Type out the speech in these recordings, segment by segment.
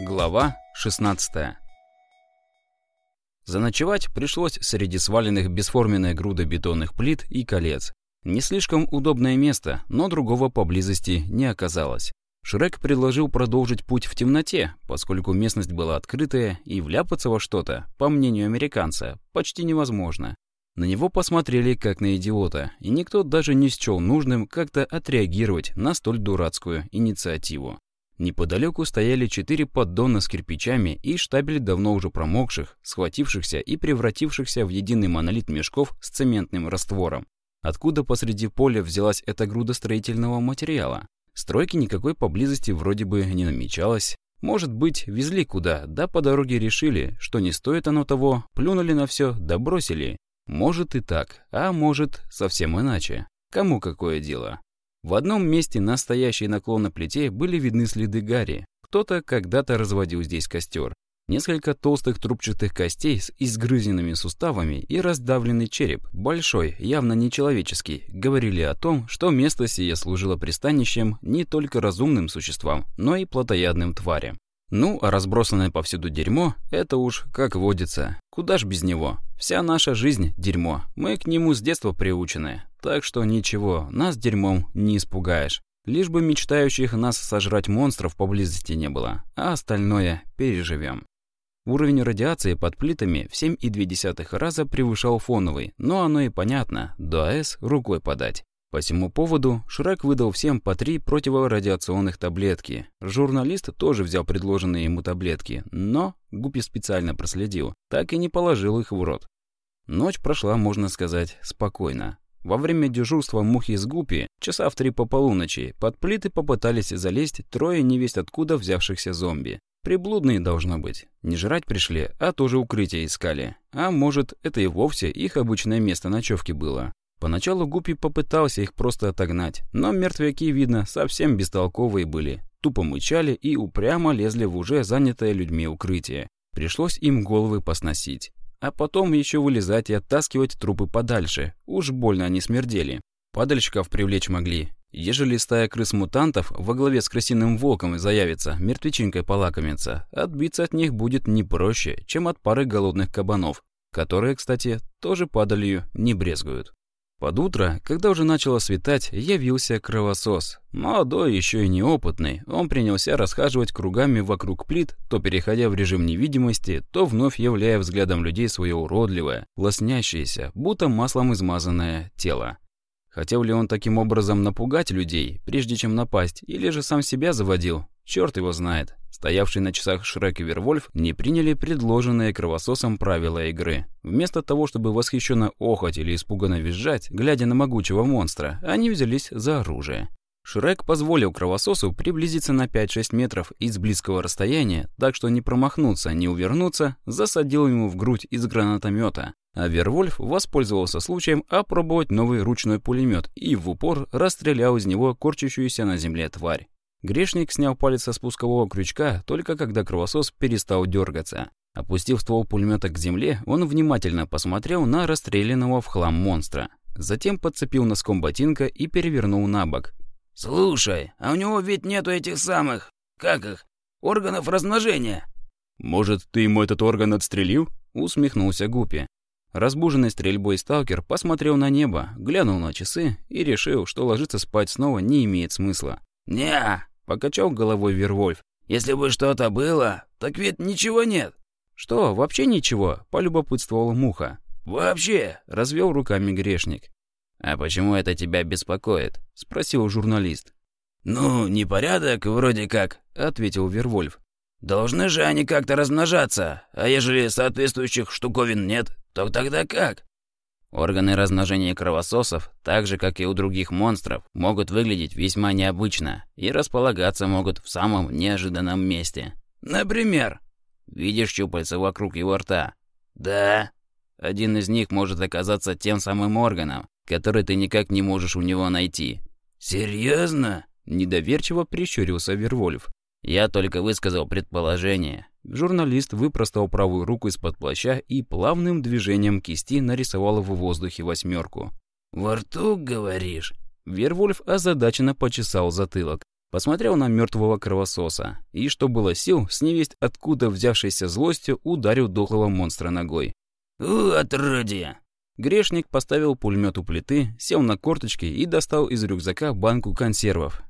Глава 16 Заночевать пришлось среди сваленных бесформенной груды бетонных плит и колец. Не слишком удобное место, но другого поблизости не оказалось. Шрек предложил продолжить путь в темноте, поскольку местность была открытая, и вляпаться во что-то, по мнению американца, почти невозможно. На него посмотрели как на идиота, и никто даже не счел нужным как-то отреагировать на столь дурацкую инициативу. Неподалеку стояли четыре поддона с кирпичами и штабель давно уже промокших, схватившихся и превратившихся в единый монолит мешков с цементным раствором. Откуда посреди поля взялась эта груда строительного материала? Стройки никакой поблизости вроде бы не намечалось. Может быть, везли куда, да по дороге решили, что не стоит оно того, плюнули на все, да бросили. Может и так, а может совсем иначе. Кому какое дело? В одном месте на стоящей наклон на плите были видны следы гари. Кто-то когда-то разводил здесь костер. Несколько толстых трубчатых костей с изгрызенными суставами и раздавленный череп, большой, явно нечеловеческий, говорили о том, что место сие служило пристанищем не только разумным существам, но и плотоядным тварям. Ну, а разбросанное повсюду дерьмо – это уж как водится. Куда ж без него? Вся наша жизнь – дерьмо. Мы к нему с детства приучены. Так что ничего, нас дерьмом не испугаешь. Лишь бы мечтающих нас сожрать монстров поблизости не было, а остальное переживем. Уровень радиации под плитами в 7,2 раза превышал фоновый, но оно и понятно, до АЭС рукой подать. По всему поводу Шрек выдал всем по три противорадиационных таблетки. Журналист тоже взял предложенные ему таблетки, но Гупи специально проследил, так и не положил их в рот. Ночь прошла, можно сказать, спокойно. Во время дежурства мухи с Гупи, часа в три по полуночи, под плиты попытались залезть трое невесть откуда взявшихся зомби. Приблудные должно быть. Не жрать пришли, а тоже укрытие искали. А может, это и вовсе их обычное место ночевки было. Поначалу Гуппи попытался их просто отогнать, но мертвяки, видно, совсем бестолковые были. Тупо мычали и упрямо лезли в уже занятое людьми укрытие. Пришлось им головы посносить. А потом еще вылезать и оттаскивать трупы подальше. Уж больно они смердели. Падальщиков привлечь могли. Ежели стая крыс-мутантов во главе с крысиным волком заявится, мертвечинкой полакомится, отбиться от них будет не проще, чем от пары голодных кабанов, которые, кстати, тоже падалью не брезгуют. Под утро, когда уже начало светать, явился кровосос. Молодой, еще и неопытный, он принялся расхаживать кругами вокруг плит, то переходя в режим невидимости, то вновь являя взглядом людей свое уродливое, лоснящееся, будто маслом измазанное тело. Хотел ли он таким образом напугать людей, прежде чем напасть, или же сам себя заводил? Черт его знает. Стоявший на часах Шрек и Вервольф не приняли предложенные кровососом правила игры. Вместо того, чтобы восхищенно охать или испуганно визжать, глядя на могучего монстра, они взялись за оружие. Шрек позволил кровососу приблизиться на 5-6 метров из близкого расстояния, так что не промахнуться, не увернуться, засадил ему в грудь из гранатомета. А Вервольф воспользовался случаем опробовать новый ручной пулемет и в упор расстрелял из него корчащуюся на земле тварь. Грешник снял палец со спускового крючка только когда кровосос перестал дергаться. Опустив ствол пулемета к земле, он внимательно посмотрел на расстрелянного в хлам монстра. Затем подцепил носком ботинка и перевернул на бок. «Слушай, а у него ведь нету этих самых... Как их? Органов размножения?» «Может, ты ему этот орган отстрелил?» — усмехнулся Гупи. Разбуженный стрельбой сталкер посмотрел на небо, глянул на часы и решил, что ложиться спать снова не имеет смысла. не покачал головой Вервольф. «Если бы что-то было, так ведь ничего нет». «Что, вообще ничего?» — полюбопытствовала Муха. «Вообще!» — развел руками грешник. «А почему это тебя беспокоит?» — спросил журналист. «Ну, непорядок вроде как», — ответил Вервольф. «Должны же они как-то размножаться, а ежели соответствующих штуковин нет, то тогда как? Органы размножения кровососов, так же как и у других монстров, могут выглядеть весьма необычно и располагаться могут в самом неожиданном месте. Например, видишь щупальца вокруг его рта? Да. Один из них может оказаться тем самым органом, который ты никак не можешь у него найти. Серьезно? Недоверчиво прищурился Вервольф. Я только высказал предположение. Журналист выпростал правую руку из-под плаща и плавным движением кисти нарисовал в воздухе восьмерку. «Во рту, говоришь?» Вервольф озадаченно почесал затылок. посмотрел на мертвого кровососа и, что было сил, с невесть откуда взявшейся злостью, ударил дохлого монстра ногой. «У, отродье!» Грешник поставил пулемет у плиты, сел на корточки и достал из рюкзака банку консервов.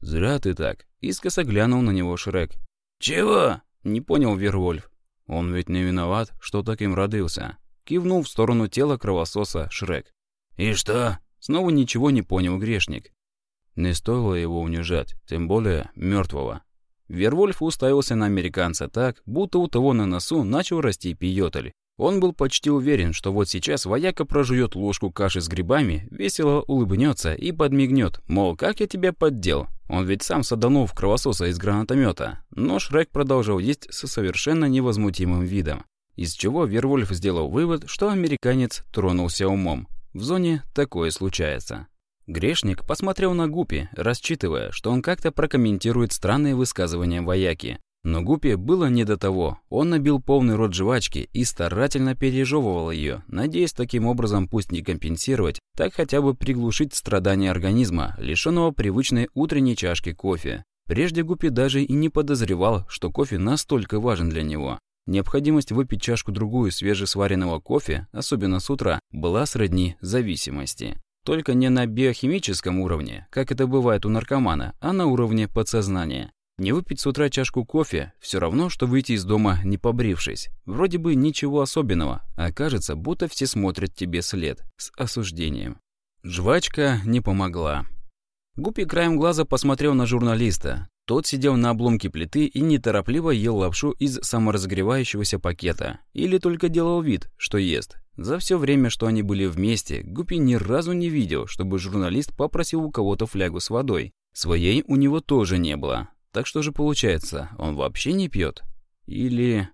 «Зря ты так», — искоса глянул на него Шрек. «Чего?» — не понял Вервольф. «Он ведь не виноват, что таким родился». Кивнул в сторону тела кровососа Шрек. «И что?» Снова ничего не понял грешник. Не стоило его унижать, тем более мертвого. Вервольф уставился на американца так, будто у того на носу начал расти пиётль. Он был почти уверен, что вот сейчас вояка прожует ложку каши с грибами, весело улыбнется и подмигнет, мол, как я тебя поддел. Он ведь сам саданул в кровососа из гранатомета. Но Шрек продолжал есть со совершенно невозмутимым видом. Из чего Вервольф сделал вывод, что американец тронулся умом. В зоне такое случается. Грешник посмотрел на Гупи, рассчитывая, что он как-то прокомментирует странные высказывания вояки. Но Гупи было не до того. Он набил полный рот жвачки и старательно пережевывал ее, надеясь таким образом пусть не компенсировать, так хотя бы приглушить страдания организма, лишенного привычной утренней чашки кофе. Прежде Гупи даже и не подозревал, что кофе настолько важен для него. Необходимость выпить чашку-другую свежесваренного кофе, особенно с утра, была сродни зависимости. Только не на биохимическом уровне, как это бывает у наркомана, а на уровне подсознания. Не выпить с утра чашку кофе – все равно, что выйти из дома не побрившись. Вроде бы ничего особенного, а кажется, будто все смотрят тебе след, с осуждением. Жвачка не помогла. Гуппи краем глаза посмотрел на журналиста. Тот сидел на обломке плиты и неторопливо ел лапшу из саморазогревающегося пакета. Или только делал вид, что ест. За все время, что они были вместе, Гуппи ни разу не видел, чтобы журналист попросил у кого-то флягу с водой. Своей у него тоже не было. Так что же получается, он вообще не пьет? Или...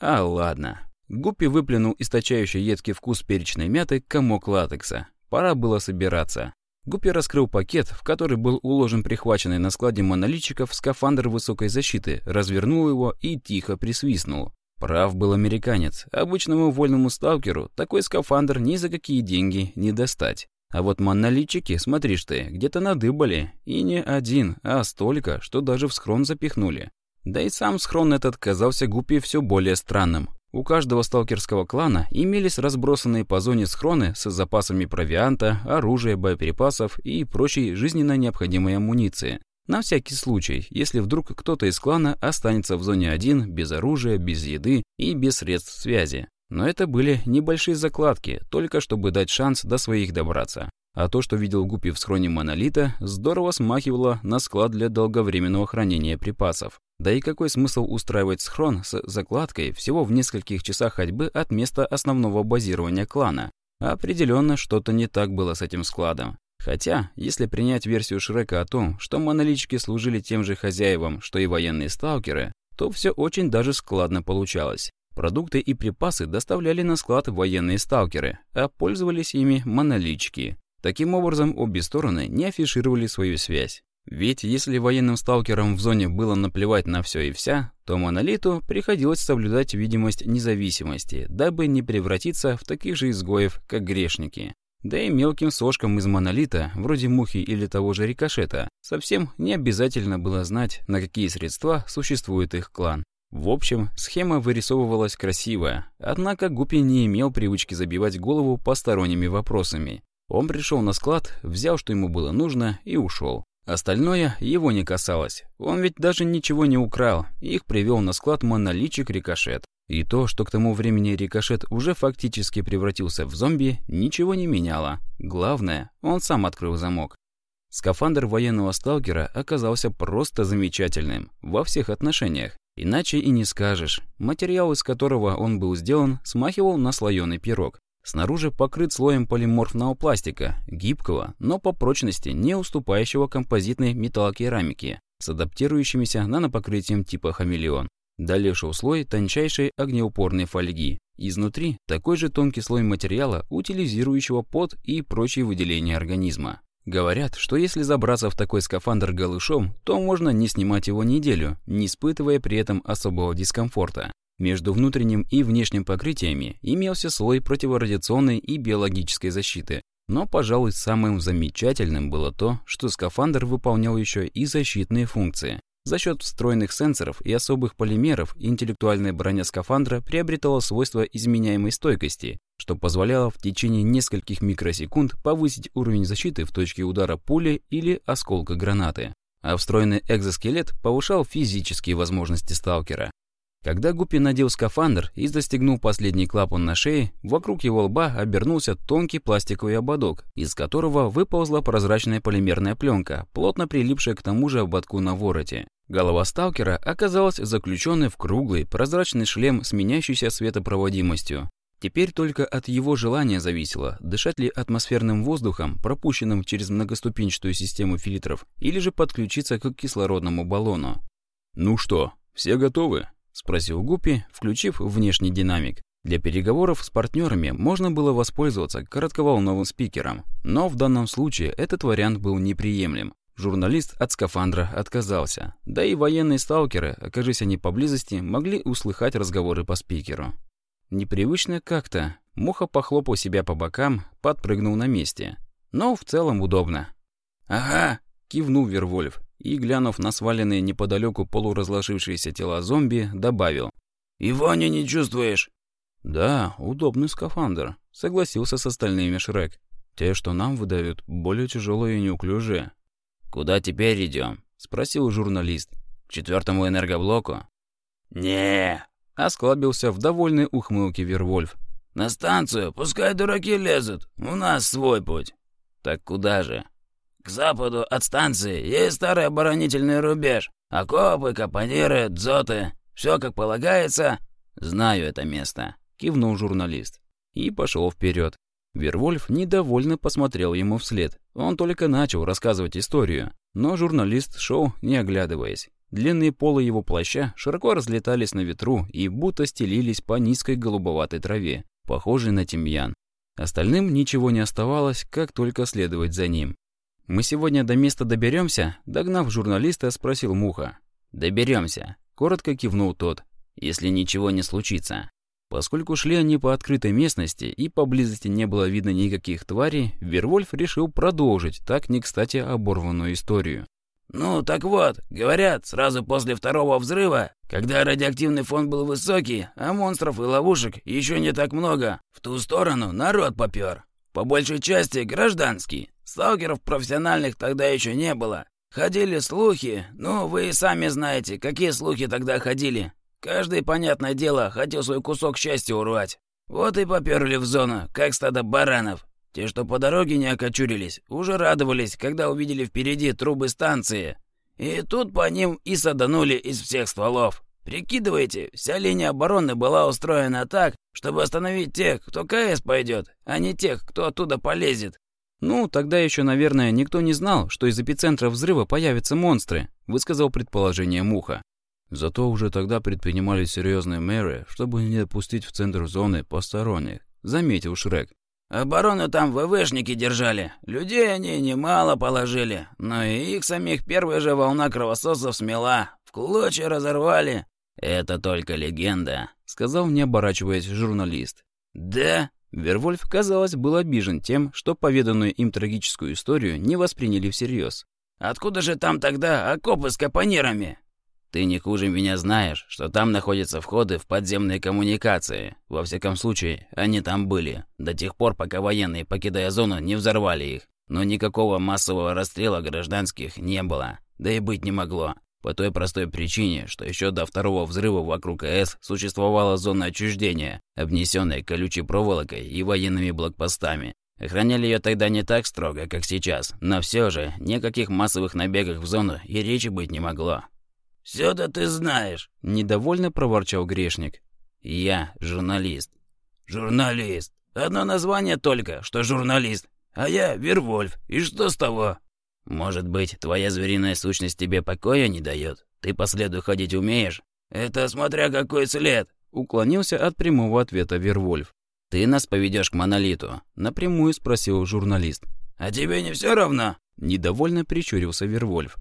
А, ладно. Гуппи выплюнул источающий едкий вкус перечной мяты комок латекса. Пора было собираться. Гуппи раскрыл пакет, в который был уложен прихваченный на складе монолитчиков скафандр высокой защиты, развернул его и тихо присвистнул. Прав был американец. Обычному вольному сталкеру такой скафандр ни за какие деньги не достать. А вот монолитчики, смотришь ты, где-то надыбали. И не один, а столько, что даже в схрон запихнули. Да и сам схрон этот казался Гуппи все более странным. У каждого сталкерского клана имелись разбросанные по зоне схроны с запасами провианта, оружия, боеприпасов и прочей жизненно необходимой амуниции. На всякий случай, если вдруг кто-то из клана останется в зоне 1 без оружия, без еды и без средств связи. Но это были небольшие закладки, только чтобы дать шанс до своих добраться. А то, что видел Гуппи в схроне Монолита, здорово смахивало на склад для долговременного хранения припасов. Да и какой смысл устраивать схрон с закладкой всего в нескольких часах ходьбы от места основного базирования клана? Определенно что-то не так было с этим складом. Хотя, если принять версию Шрека о том, что монолитчики служили тем же хозяевам, что и военные сталкеры, то все очень даже складно получалось. Продукты и припасы доставляли на склад военные сталкеры, а пользовались ими монолитчики. Таким образом, обе стороны не афишировали свою связь. Ведь если военным сталкерам в зоне было наплевать на все и вся, то монолиту приходилось соблюдать видимость независимости, дабы не превратиться в таких же изгоев, как грешники. Да и мелким сошкам из монолита, вроде мухи или того же рикошета, совсем не обязательно было знать, на какие средства существует их клан. В общем, схема вырисовывалась красивая, однако Гуппи не имел привычки забивать голову посторонними вопросами. Он пришел на склад, взял, что ему было нужно, и ушел. Остальное его не касалось. Он ведь даже ничего не украл. Их привел на склад монолитчик Рикошет. И то, что к тому времени Рикошет уже фактически превратился в зомби, ничего не меняло. Главное, он сам открыл замок. Скафандр военного сталкера оказался просто замечательным во всех отношениях. Иначе и не скажешь. Материал, из которого он был сделан, смахивал на слоеный пирог. Снаружи покрыт слоем полиморфного пластика, гибкого, но по прочности не уступающего композитной металлокерамике, с адаптирующимися нанопокрытием типа хамелеон. Далее шел слой тончайшей огнеупорной фольги. Изнутри такой же тонкий слой материала, утилизирующего пот и прочие выделения организма. Говорят, что если забраться в такой скафандр голышом, то можно не снимать его неделю, не испытывая при этом особого дискомфорта. Между внутренним и внешним покрытиями имелся слой противорадиационной и биологической защиты. Но, пожалуй, самым замечательным было то, что скафандр выполнял еще и защитные функции. За счет встроенных сенсоров и особых полимеров интеллектуальная броня скафандра приобретала свойства изменяемой стойкости, что позволяло в течение нескольких микросекунд повысить уровень защиты в точке удара пули или осколка гранаты. А встроенный экзоскелет повышал физические возможности сталкера. Когда Гуппи надел скафандр и застегнул последний клапан на шее, вокруг его лба обернулся тонкий пластиковый ободок, из которого выползла прозрачная полимерная пленка, плотно прилипшая к тому же ободку на вороте. Голова сталкера оказалась заключенной в круглый, прозрачный шлем с меняющейся светопроводимостью. Теперь только от его желания зависело, дышать ли атмосферным воздухом, пропущенным через многоступенчатую систему фильтров, или же подключиться к кислородному баллону. «Ну что, все готовы?» — спросил Гуппи, включив внешний динамик. Для переговоров с партнерами можно было воспользоваться коротковолновым спикером, но в данном случае этот вариант был неприемлем. Журналист от скафандра отказался, да и военные сталкеры, окажись они поблизости, могли услыхать разговоры по спикеру. Непривычно как-то. Муха похлопал себя по бокам, подпрыгнул на месте. Но в целом удобно. «Ага!» — кивнул Вервольф и, глянув на сваленные неподалеку полуразложившиеся тела зомби, добавил. «И вони не чувствуешь?» «Да, удобный скафандр», — согласился с остальными Шрек. «Те, что нам выдают, более тяжелые и неуклюжие». «Куда теперь идем? спросил журналист. «К четвертому энергоблоку?» не осклабился в довольной ухмылке Вервольф. «На станцию, пускай дураки лезут, у нас свой путь». «Так куда же?» К западу от станции есть старый оборонительный рубеж. Окопы, капониры, дзоты. Все как полагается. Знаю это место. Кивнул журналист. И пошел вперед. Вервольф недовольно посмотрел ему вслед. Он только начал рассказывать историю. Но журналист шел, не оглядываясь. Длинные полы его плаща широко разлетались на ветру и будто стелились по низкой голубоватой траве, похожей на тимьян. Остальным ничего не оставалось, как только следовать за ним. «Мы сегодня до места доберемся? Догнав журналиста, спросил Муха. Доберемся, коротко кивнул тот, если ничего не случится. Поскольку шли они по открытой местности и поблизости не было видно никаких тварей, Вервольф решил продолжить так не кстати оборванную историю. «Ну, так вот, говорят, сразу после второго взрыва, когда радиоактивный фон был высокий, а монстров и ловушек еще не так много, в ту сторону народ попер. По большей части гражданский. Сталкеров профессиональных тогда еще не было. Ходили слухи, ну, вы и сами знаете, какие слухи тогда ходили. Каждый, понятное дело, хотел свой кусок счастья урвать. Вот и поперли в зону, как стадо баранов. Те, что по дороге не окочурились, уже радовались, когда увидели впереди трубы станции. И тут по ним и саданули из всех стволов. Прикидывайте, вся линия обороны была устроена так, чтобы остановить тех, кто КС пойдет, а не тех, кто оттуда полезет. «Ну, тогда еще, наверное, никто не знал, что из эпицентра взрыва появятся монстры», высказал предположение Муха. Зато уже тогда предпринимали серьезные меры, чтобы не допустить в центр зоны посторонних, заметил Шрек. Оборону там ВВшники держали. Людей они немало положили, но и их самих первая же волна кровососов смела. В клочья разорвали. «Это только легенда», — сказал не оборачиваясь журналист. «Да?» Вервольф, казалось, был обижен тем, что поведанную им трагическую историю не восприняли всерьез. «Откуда же там тогда окопы с капонирами?» «Ты не хуже меня знаешь, что там находятся входы в подземные коммуникации. Во всяком случае, они там были, до тех пор, пока военные, покидая зону, не взорвали их. Но никакого массового расстрела гражданских не было, да и быть не могло. По той простой причине, что еще до второго взрыва вокруг АЭС существовала зона отчуждения, обнесенная колючей проволокой и военными блокпостами. Охраняли ее тогда не так строго, как сейчас, но все же никаких массовых набегов в зону и речи быть не могло. «Все-то ты знаешь», — недовольно проворчал грешник. «Я журналист». «Журналист. Одно название только, что журналист. А я Вервольф. И что с того?» «Может быть, твоя звериная сущность тебе покоя не дает? Ты по следу ходить умеешь?» «Это смотря какой след», — уклонился от прямого ответа Вервольф. «Ты нас поведешь к монолиту?» — напрямую спросил журналист. «А тебе не все равно?» — недовольно прищурился Вервольф.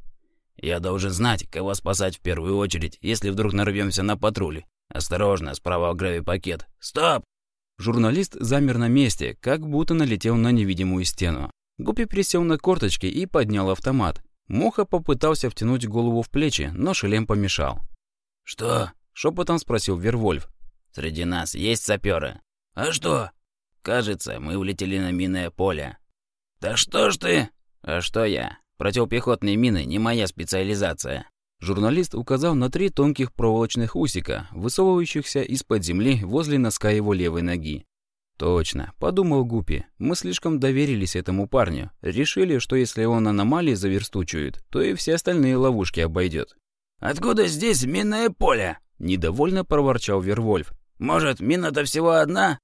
«Я должен знать, кого спасать в первую очередь, если вдруг нарвемся на патруль. Осторожно, справа гравий пакет. Стоп! Журналист замер на месте, как будто налетел на невидимую стену. Гуппи присел на корточки и поднял автомат. Моха попытался втянуть голову в плечи, но шлем помешал. «Что?» – шепотом спросил Вервольф. «Среди нас есть саперы». «А что?» «Кажется, мы улетели на минное поле». «Да что ж ты?» «А что я? Противопехотные мины не моя специализация». Журналист указал на три тонких проволочных усика, высовывающихся из-под земли возле носка его левой ноги. «Точно», — подумал Гупи. «Мы слишком доверились этому парню. Решили, что если он аномалии заверстучует, то и все остальные ловушки обойдет». «Откуда здесь минное поле?» — недовольно проворчал Вервольф. «Может, мина-то всего одна?»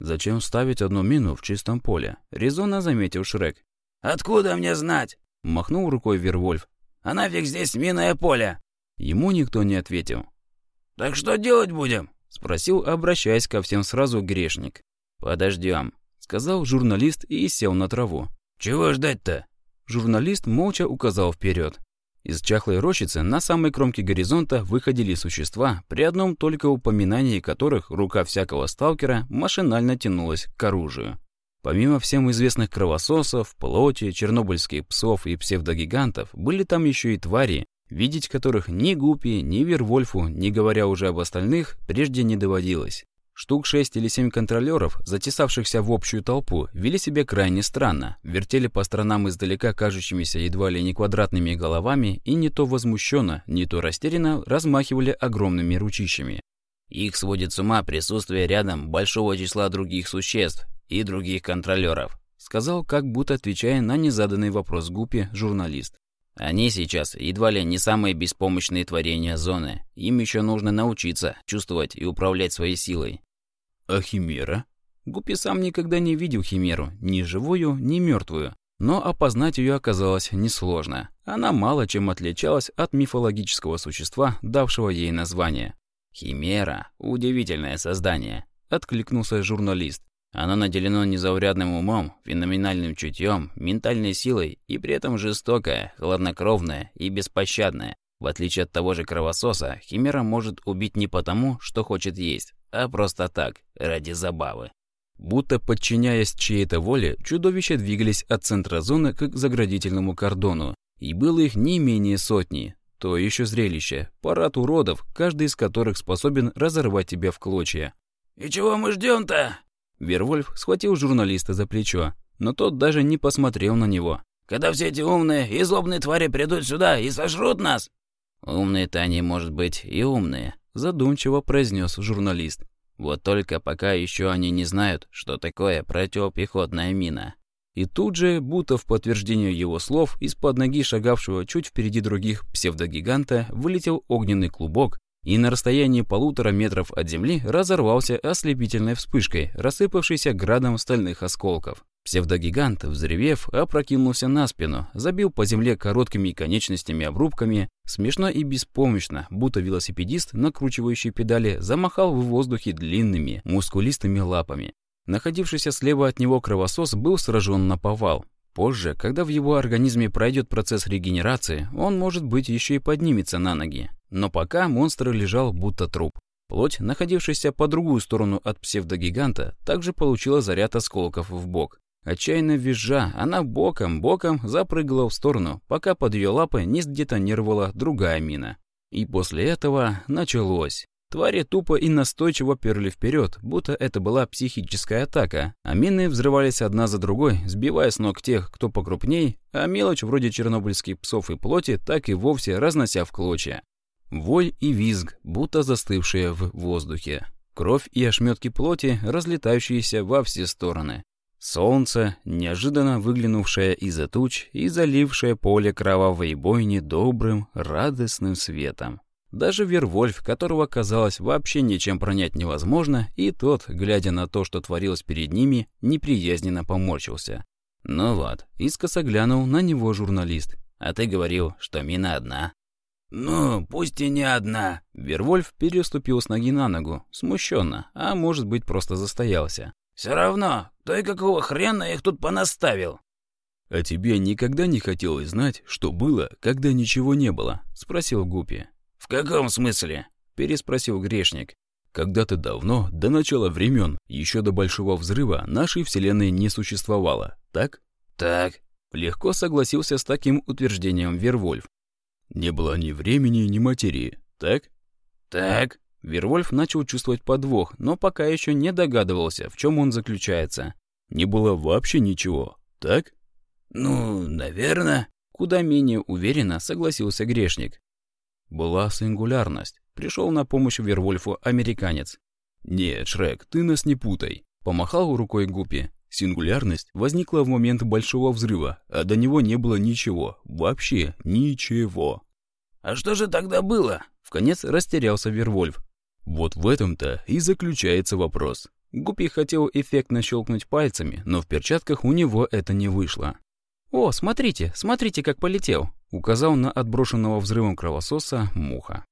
«Зачем ставить одну мину в чистом поле?» — резонно заметил Шрек. «Откуда мне знать?» — махнул рукой Вервольф. «А нафиг здесь минное поле?» Ему никто не ответил. «Так что делать будем?» — спросил, обращаясь ко всем сразу грешник. «Подождем», — сказал журналист и сел на траву. «Чего ждать-то?» Журналист молча указал вперед. Из чахлой рощицы на самой кромке горизонта выходили существа, при одном только упоминании которых рука всякого сталкера машинально тянулась к оружию. Помимо всем известных кровососов, плоти, чернобыльских псов и псевдогигантов, были там еще и твари, видеть которых ни Гупи, ни Вервольфу, не говоря уже об остальных, прежде не доводилось. Штук шесть или семь контролеров, затесавшихся в общую толпу, вели себя крайне странно, вертели по сторонам издалека кажущимися едва ли не квадратными головами и не то возмущенно, не то растерянно размахивали огромными ручищами. Их сводит с ума присутствие рядом большого числа других существ и других контролеров, сказал, как будто отвечая на незаданный вопрос Гупи журналист. Они сейчас едва ли не самые беспомощные творения зоны. Им еще нужно научиться чувствовать и управлять своей силой. А химера? Гуппи сам никогда не видел химеру, ни живую, ни мертвую. Но опознать ее оказалось несложно. Она мало чем отличалась от мифологического существа, давшего ей название. «Химера – удивительное создание», – откликнулся журналист. Оно наделено незаурядным умом, феноменальным чутьем, ментальной силой и при этом жестокое, хладнокровное и беспощадное. В отличие от того же кровососа, химера может убить не потому, что хочет есть, а просто так, ради забавы. Будто подчиняясь чьей-то воле, чудовища двигались от центра зоны к заградительному кордону, и было их не менее сотни. То еще зрелище, парад уродов, каждый из которых способен разорвать тебя в клочья. «И чего мы ждем-то?» Вервольф схватил журналиста за плечо, но тот даже не посмотрел на него. «Когда все эти умные и злобные твари придут сюда и сожрут нас?» «Умные-то они, может быть, и умные», – задумчиво произнес журналист. «Вот только пока еще они не знают, что такое противопехотная мина». И тут же, будто в подтверждение его слов, из-под ноги шагавшего чуть впереди других псевдогиганта вылетел огненный клубок, и на расстоянии полутора метров от земли разорвался ослепительной вспышкой, рассыпавшейся градом стальных осколков. Псевдогигант, взревев, опрокинулся на спину, забил по земле короткими конечностями обрубками, смешно и беспомощно, будто велосипедист, накручивающий педали, замахал в воздухе длинными, мускулистыми лапами. Находившийся слева от него кровосос был сражен на повал. Позже, когда в его организме пройдет процесс регенерации, он, может быть, еще и поднимется на ноги. Но пока монстр лежал будто труп. Плоть, находившаяся по другую сторону от псевдогиганта, также получила заряд осколков в бок. Отчаянно визжа, она боком-боком запрыгала в сторону, пока под ее лапы не сдетонировала другая мина. И после этого началось. Твари тупо и настойчиво перли вперед, будто это была психическая атака, а мины взрывались одна за другой, сбивая с ног тех, кто покрупней, а мелочь вроде чернобыльских псов и плоти так и вовсе разнося в клочья. Вой и визг, будто застывшие в воздухе. Кровь и ошметки плоти, разлетающиеся во все стороны. Солнце, неожиданно выглянувшее из-за туч и залившее поле кровавой бойни добрым, радостным светом. Даже Вервольф, которого, казалось, вообще ничем пронять невозможно, и тот, глядя на то, что творилось перед ними, неприязненно поморщился. Ну вот, искоса глянул на него журналист. «А ты говорил, что мина одна». «Ну, пусть и не одна». Вервольф переступил с ноги на ногу, смущенно, а может быть, просто застоялся. «Все равно, то и какого хрена их тут понаставил?» «А тебе никогда не хотелось знать, что было, когда ничего не было?» — спросил Гупи. «В каком смысле?» – переспросил грешник. Когда-то давно, до начала времен, еще до Большого Взрыва, нашей Вселенной не существовало, так? Так. Легко согласился с таким утверждением Вервольф. Не было ни времени, ни материи, так? Так. Вервольф начал чувствовать подвох, но пока еще не догадывался, в чем он заключается. Не было вообще ничего, так? Ну, наверное. Куда менее уверенно согласился грешник. Была сингулярность. Пришел на помощь Вервольфу американец. «Нет, Шрек, ты нас не путай», — помахал рукой Гуппи. Сингулярность возникла в момент Большого Взрыва, а до него не было ничего, вообще ничего. «А что же тогда было?» — вконец растерялся Вервольф. Вот в этом-то и заключается вопрос. Гуппи хотел эффектно щелкнуть пальцами, но в перчатках у него это не вышло. «О, смотрите, смотрите, как полетел!» — указал на отброшенного взрывом кровососа Муха.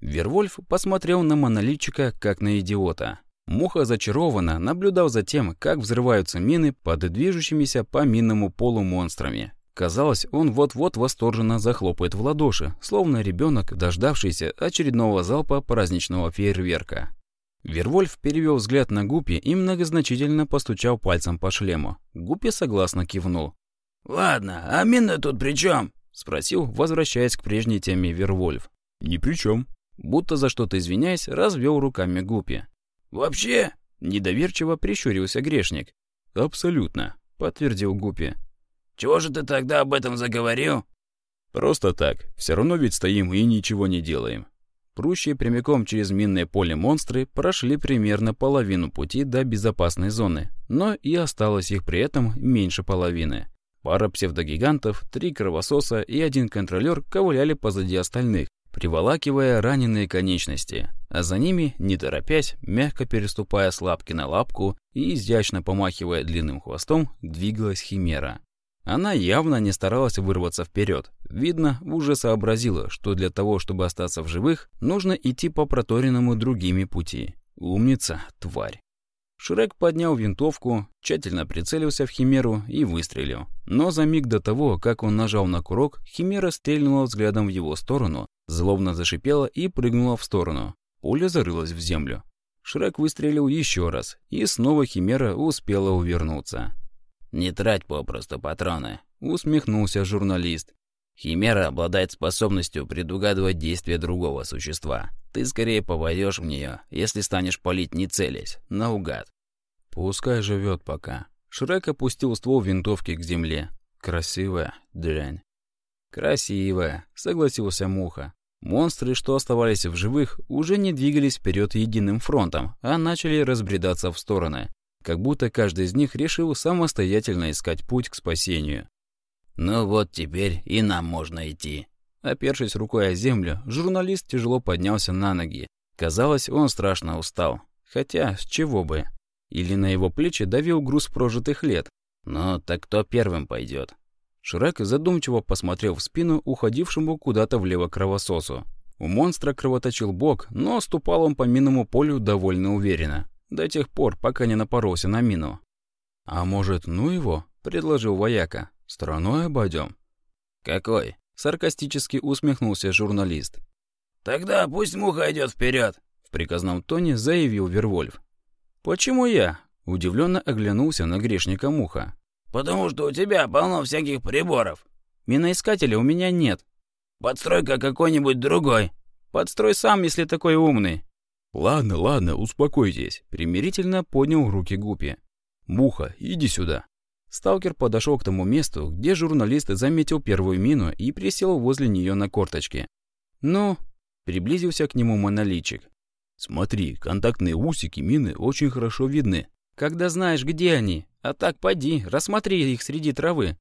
Вервольф посмотрел на монолитчика, как на идиота. Муха зачарованно наблюдал за тем, как взрываются мины под движущимися по минному полу монстрами. Казалось, он вот-вот восторженно захлопает в ладоши, словно ребенок, дождавшийся очередного залпа праздничного фейерверка. Вервольф перевел взгляд на Гуппи и многозначительно постучал пальцем по шлему. Гуппи согласно кивнул. «Ладно, а мины тут при чем? спросил, возвращаясь к прежней теме Вервольф. «Ни при чем. Будто за что-то извиняясь, развел руками Гуппи. «Вообще?» — недоверчиво прищурился грешник. «Абсолютно», — подтвердил Гуппи. «Чего же ты тогда об этом заговорил?» «Просто так. Все равно ведь стоим и ничего не делаем». Прущие прямиком через минное поле монстры прошли примерно половину пути до безопасной зоны, но и осталось их при этом меньше половины. Пара псевдогигантов, три кровососа и один контролер ковыляли позади остальных, приволакивая раненые конечности, а за ними, не торопясь, мягко переступая с лапки на лапку и изящно помахивая длинным хвостом, двигалась химера. Она явно не старалась вырваться вперед. Видно, уже сообразила, что для того, чтобы остаться в живых, нужно идти по проторенному другими пути. Умница, тварь. Шрек поднял винтовку, тщательно прицелился в Химеру и выстрелил. Но за миг до того, как он нажал на курок, Химера стрельнула взглядом в его сторону, злобно зашипела и прыгнула в сторону. Пуля зарылась в землю. Шрек выстрелил еще раз, и снова Химера успела увернуться. «Не трать попросту патроны», — усмехнулся журналист. «Химера обладает способностью предугадывать действия другого существа. Ты скорее попадешь в нее, если станешь палить не целясь, наугад». «Пускай живет пока». Шрек опустил ствол винтовки к земле. «Красивая дрянь». «Красивая», — согласился Муха. Монстры, что оставались в живых, уже не двигались вперед единым фронтом, а начали разбредаться в стороны как будто каждый из них решил самостоятельно искать путь к спасению. «Ну вот теперь и нам можно идти». Опершись рукой о землю, журналист тяжело поднялся на ноги. Казалось, он страшно устал. Хотя, с чего бы? Или на его плечи давил груз прожитых лет. «Ну, так кто первым пойдет? Шрек задумчиво посмотрел в спину уходившему куда-то влево кровососу. У монстра кровоточил бок, но ступал он по минному полю довольно уверенно до тех пор, пока не напоролся на мину. «А может, ну его?» — предложил вояка. «Стороной обойдем». «Какой?» — саркастически усмехнулся журналист. «Тогда пусть муха идет вперед, в приказном тоне заявил Вервольф. «Почему я?» — удивленно оглянулся на грешника муха. «Потому что у тебя полно всяких приборов». «Миноискателя у меня нет». «Подстрой-ка какой-нибудь другой». «Подстрой сам, если такой умный». «Ладно, ладно, успокойтесь», — примирительно поднял руки Гупи. «Муха, иди сюда». Сталкер подошел к тому месту, где журналист заметил первую мину и присел возле нее на корточке. «Ну?» — приблизился к нему монолитчик. «Смотри, контактные усики мины очень хорошо видны». «Когда знаешь, где они. А так поди, рассмотри их среди травы».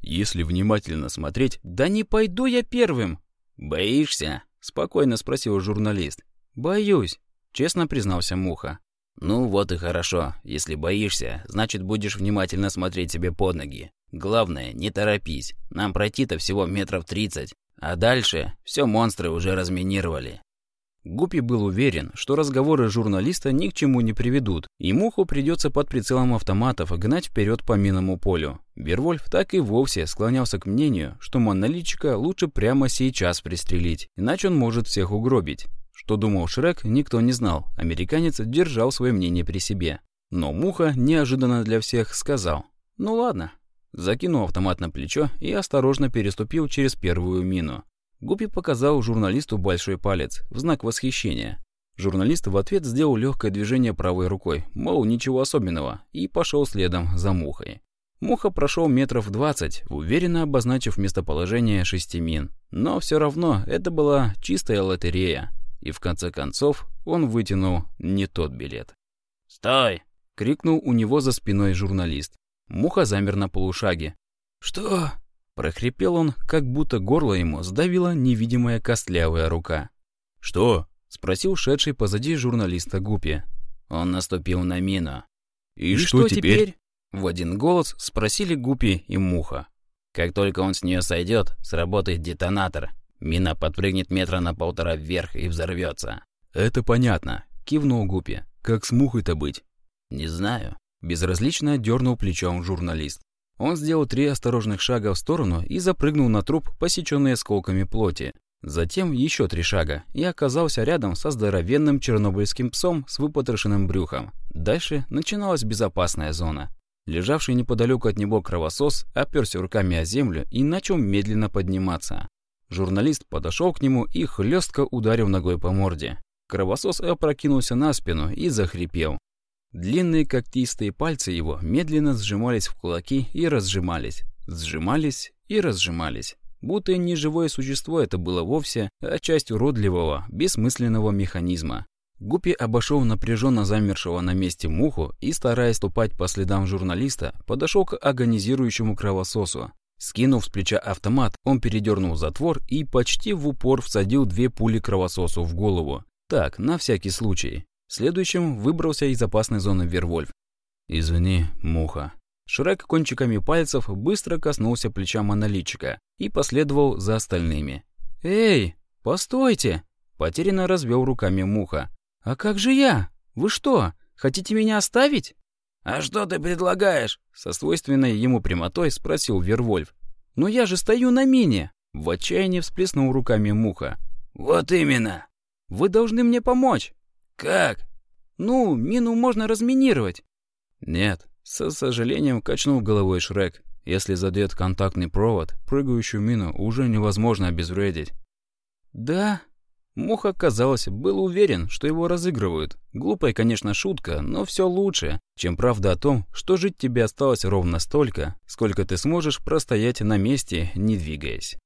«Если внимательно смотреть...» «Да не пойду я первым». «Боишься?» — спокойно спросил журналист. «Боюсь». Честно признался Муха. «Ну вот и хорошо. Если боишься, значит будешь внимательно смотреть себе под ноги. Главное, не торопись. Нам пройти-то всего метров тридцать. А дальше все монстры уже разминировали». Гуппи был уверен, что разговоры журналиста ни к чему не приведут, и Муху придется под прицелом автоматов гнать вперед по минному полю. Вервольф так и вовсе склонялся к мнению, что монолитчика лучше прямо сейчас пристрелить, иначе он может всех угробить. Что думал Шрек, никто не знал. Американец держал свое мнение при себе. Но Муха неожиданно для всех сказал «Ну ладно». Закинул автомат на плечо и осторожно переступил через первую мину. Гуппи показал журналисту большой палец в знак восхищения. Журналист в ответ сделал легкое движение правой рукой, мол, ничего особенного, и пошел следом за Мухой. Муха прошел метров двадцать, уверенно обозначив местоположение шести мин. Но все равно это была чистая лотерея. И в конце концов он вытянул не тот билет. «Стой!» — крикнул у него за спиной журналист. Муха замер на полушаге. «Что?» — прохрипел он, как будто горло ему сдавила невидимая костлявая рука. «Что?» — спросил шедший позади журналиста Гупи. Он наступил на мину. «И, И что, что теперь? теперь?» В один голос спросили Гупи и Муха. Как только он с нее сойдет, сработает детонатор. Мина подпрыгнет метра на полтора вверх и взорвется. «Это понятно», — кивнул Гупи. «Как с Мухой-то быть?» «Не знаю». Безразлично дернул плечом журналист. Он сделал три осторожных шага в сторону и запрыгнул на труп, посеченный осколками плоти. Затем еще три шага и оказался рядом со здоровенным чернобыльским псом с выпотрошенным брюхом. Дальше начиналась безопасная зона. Лежавший неподалеку от него кровосос оперся руками о землю и начал медленно подниматься. Журналист подошел к нему и хлестко ударил ногой по морде. Кровосос опрокинулся на спину и захрипел. Длинные когтистые пальцы его медленно сжимались в кулаки и разжимались, сжимались и разжимались. Будто не живое существо это было вовсе, а часть уродливого, бессмысленного механизма. Гуппи обошел напряженно замершего на месте муху и, стараясь ступать по следам журналиста, подошел к агонизирующему кровососу. Скинув с плеча автомат, он передернул затвор и почти в упор всадил две пули кровососу в голову. Так, на всякий случай. Следующим выбрался из опасной зоны Вервольф. «Извини, муха». Шрек кончиками пальцев быстро коснулся плеча монолитчика и последовал за остальными. «Эй, постойте!» Потерянно развел руками муха. «А как же я? Вы что, хотите меня оставить?» «А что ты предлагаешь?» Со свойственной ему прямотой спросил Вервольф. «Но я же стою на мине!» В отчаянии всплеснул руками Муха. «Вот именно!» «Вы должны мне помочь!» «Как?» «Ну, мину можно разминировать». «Нет», — со сожалением качнул головой Шрек. «Если задет контактный провод, прыгающую мину уже невозможно обезвредить». «Да?» Муха, казалось, был уверен, что его разыгрывают. Глупая, конечно, шутка, но все лучше, чем правда о том, что жить тебе осталось ровно столько, сколько ты сможешь простоять на месте, не двигаясь.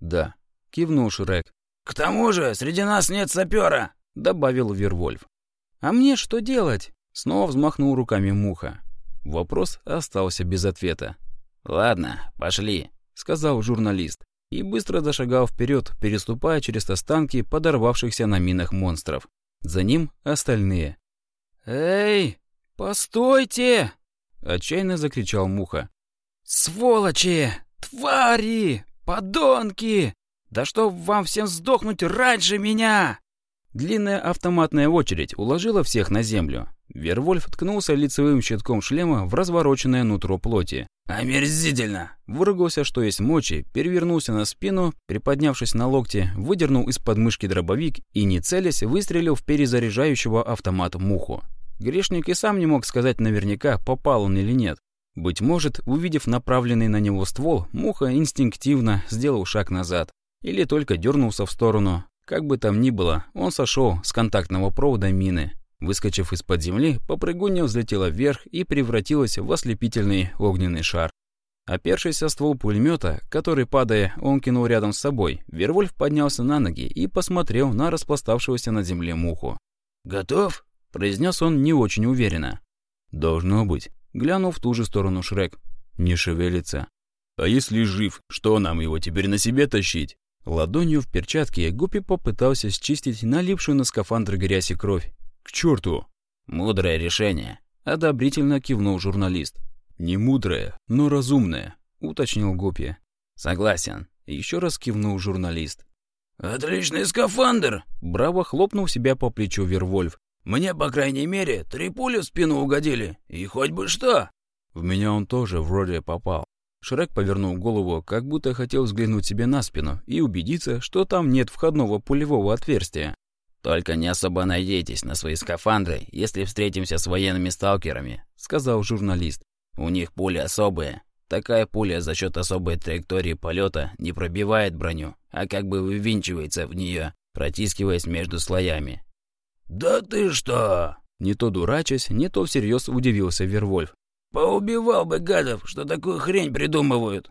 «Да», — кивнул Шрек. «К тому же среди нас нет сапера», — добавил Вервольф. «А мне что делать?» — снова взмахнул руками Муха. Вопрос остался без ответа. «Ладно, пошли», — сказал журналист и быстро зашагал вперед, переступая через останки подорвавшихся на минах монстров. За ним остальные. «Эй, постойте!» — отчаянно закричал Муха. «Сволочи! Твари! Подонки! Да что вам всем сдохнуть раньше меня!» Длинная автоматная очередь уложила всех на землю. Вервольф ткнулся лицевым щитком шлема в развороченное нутро плоти. «Омерзительно!» Выругался, что есть мочи, перевернулся на спину, приподнявшись на локте, выдернул из подмышки дробовик и, не целясь, выстрелил в перезаряжающего автомат муху. Грешник и сам не мог сказать наверняка, попал он или нет. Быть может, увидев направленный на него ствол, муха инстинктивно сделал шаг назад. Или только дернулся в сторону, как бы там ни было, он сошел с контактного провода мины. Выскочив из-под земли, попрыгунья взлетела вверх и превратилась в ослепительный огненный шар. Опершись о ствол пулемета, который, падая, он кинул рядом с собой, Вервольф поднялся на ноги и посмотрел на распластавшегося на земле муху. «Готов?» – произнес он не очень уверенно. «Должно быть», – глянул в ту же сторону Шрек. «Не шевелится». «А если жив, что нам его теперь на себе тащить?» Ладонью в перчатке Гуппи попытался счистить налипшую на скафандр грязь и кровь. «К черту!» «Мудрое решение», — одобрительно кивнул журналист. «Не мудрое, но разумное», — уточнил Гуппи. «Согласен», — еще раз кивнул журналист. «Отличный скафандр!» — браво хлопнул себя по плечу Вервольф. «Мне, по крайней мере, три пули в спину угодили, и хоть бы что!» «В меня он тоже вроде попал», Шрек повернул голову, как будто хотел взглянуть себе на спину и убедиться, что там нет входного пулевого отверстия. «Только не особо надейтесь на свои скафандры, если встретимся с военными сталкерами», — сказал журналист. «У них пули особые. Такая пуля за счет особой траектории полета не пробивает броню, а как бы вывинчивается в нее, протискиваясь между слоями». «Да ты что?» Не то дурачась, не то всерьез удивился Вервольф. «Поубивал бы гадов, что такую хрень придумывают.